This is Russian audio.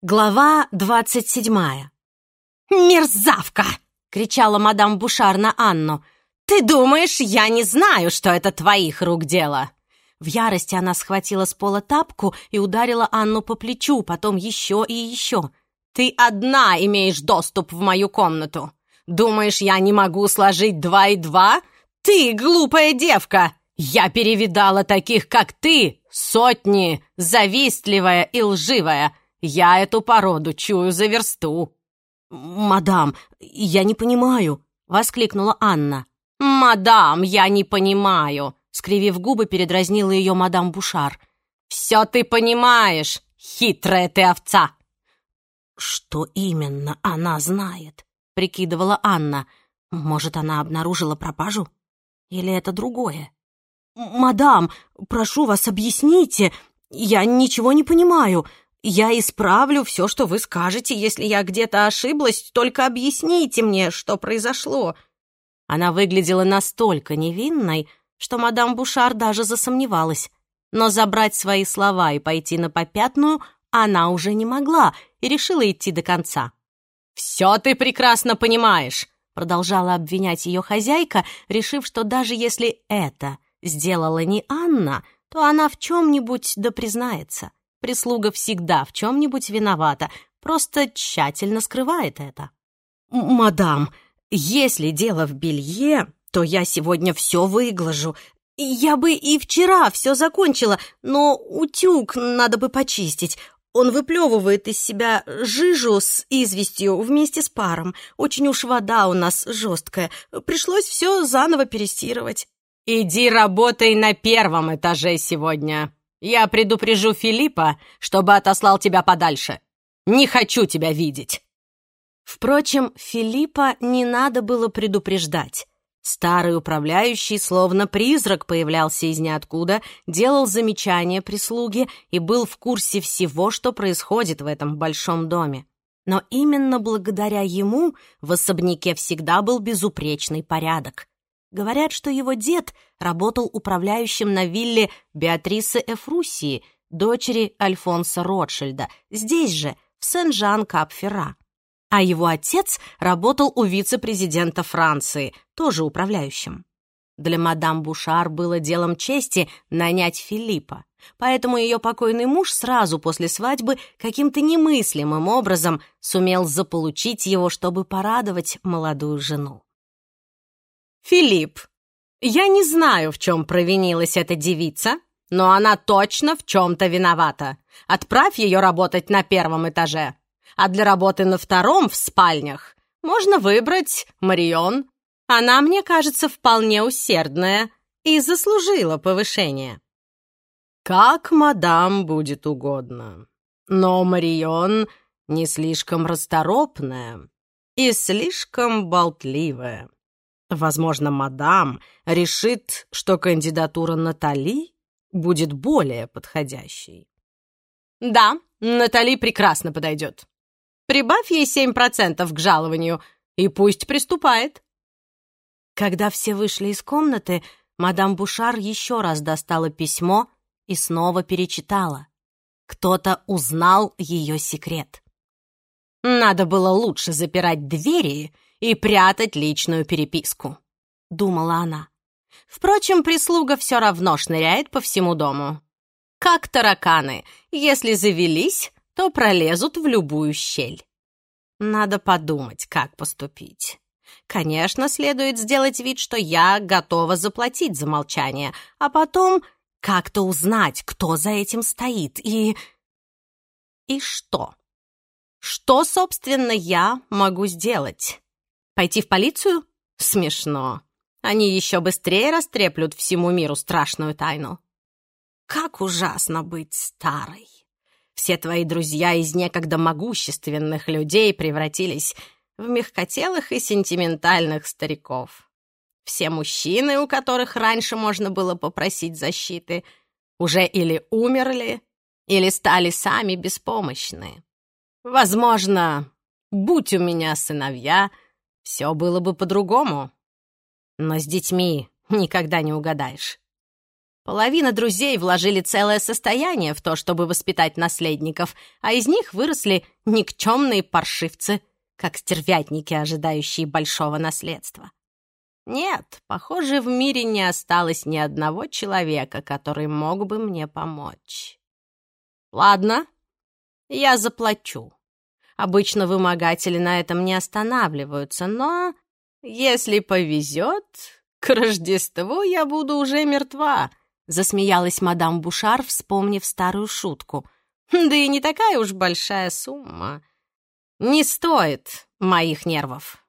Глава двадцать седьмая. «Мерзавка!» — кричала мадам Бушар на Анну. «Ты думаешь, я не знаю, что это твоих рук дело?» В ярости она схватила с пола тапку и ударила Анну по плечу, потом еще и еще. «Ты одна имеешь доступ в мою комнату. Думаешь, я не могу сложить два и два? Ты глупая девка! Я перевидала таких, как ты, сотни, завистливая и лживая. Я эту породу чую за версту». «Мадам, я не понимаю», — воскликнула Анна. «Мадам, я не понимаю», — скривив губы, передразнила ее мадам Бушар. «Все ты понимаешь, хитрая ты овца!» «Что именно она знает?» — прикидывала Анна. «Может, она обнаружила пропажу? Или это другое?» «Мадам, прошу вас, объясните. Я ничего не понимаю. Я исправлю все, что вы скажете, если я где-то ошиблась, только объясните мне, что произошло». Она выглядела настолько невинной, что мадам Бушар даже засомневалась. Но забрать свои слова и пойти на попятную она уже не могла и решила идти до конца. «Все ты прекрасно понимаешь», — продолжала обвинять ее хозяйка, решив, что даже если это сделала не Анна, то она в чем-нибудь да признается. Прислуга всегда в чем-нибудь виновата, просто тщательно скрывает это. «Мадам, если дело в белье, то я сегодня все выглажу. Я бы и вчера все закончила, но утюг надо бы почистить. Он выплевывает из себя жижу с известью вместе с паром. Очень уж вода у нас жесткая. Пришлось все заново перестирывать. «Иди работай на первом этаже сегодня», я предупрежу Филиппа, чтобы отослал тебя подальше. Не хочу тебя видеть!» Впрочем, Филиппа не надо было предупреждать. Старый управляющий, словно призрак, появлялся из ниоткуда, делал замечания прислуге и был в курсе всего, что происходит в этом большом доме. Но именно благодаря ему в особняке всегда был безупречный порядок. Говорят, что его дед работал управляющим на вилле Беатрисы Эфрусии, дочери Альфонса Ротшильда, здесь же, в Сен-Жан-Кап-Ферра. А его отец работал у вице-президента Франции, тоже управляющим. Для мадам Бушар было делом чести нанять Филиппа, поэтому ее покойный муж сразу после свадьбы каким-то немыслимым образом сумел заполучить его, чтобы порадовать молодую жену. «Филипп, я не знаю, в чем провинилась эта девица, но она точно в чем-то виновата. Отправь ее работать на первом этаже. А для работы на втором в спальнях можно выбрать Марион. Она, мне кажется, вполне усердная и заслужила повышение». «Как мадам будет угодно. Но Марион не слишком расторопная и слишком болтливая. Возможно, мадам решит, что кандидатура Натали будет более подходящей. Да, Натали прекрасно подойдет. Прибавь ей 7% к жалованию, и пусть приступает. Когда все вышли из комнаты, мадам Бушар еще раз достала письмо и снова перечитала. Кто-то узнал ее секрет. Надо было лучше запирать двери и прятать личную переписку», — думала она. Впрочем, прислуга все равно шныряет по всему дому. Как тараканы, если завелись, то пролезут в любую щель. Надо подумать, как поступить. Конечно, следует сделать вид, что я готова заплатить за молчание, а потом как-то узнать, кто за этим стоит и... И что? Что, собственно, я могу сделать? Пойти в полицию? Смешно. Они еще быстрее растреплют всему миру страшную тайну. Как ужасно быть старой. Все твои друзья из некогда могущественных людей превратились в мягкотелых и сентиментальных стариков. Все мужчины, у которых раньше можно было попросить защиты, уже или умерли, или стали сами беспомощны. Возможно, будь у меня сыновья — все было бы по-другому. Но с детьми никогда не угадаешь. Половина друзей вложили целое состояние в то, чтобы воспитать наследников, а из них выросли никчемные паршивцы, как стервятники, ожидающие большого наследства. Нет, похоже, в мире не осталось ни одного человека, который мог бы мне помочь. Ладно, я заплачу. Обычно вымогатели на этом не останавливаются, но если повезет, к Рождеству я буду уже мертва, засмеялась мадам Бушар, вспомнив старую шутку. Да и не такая уж большая сумма. Не стоит моих нервов.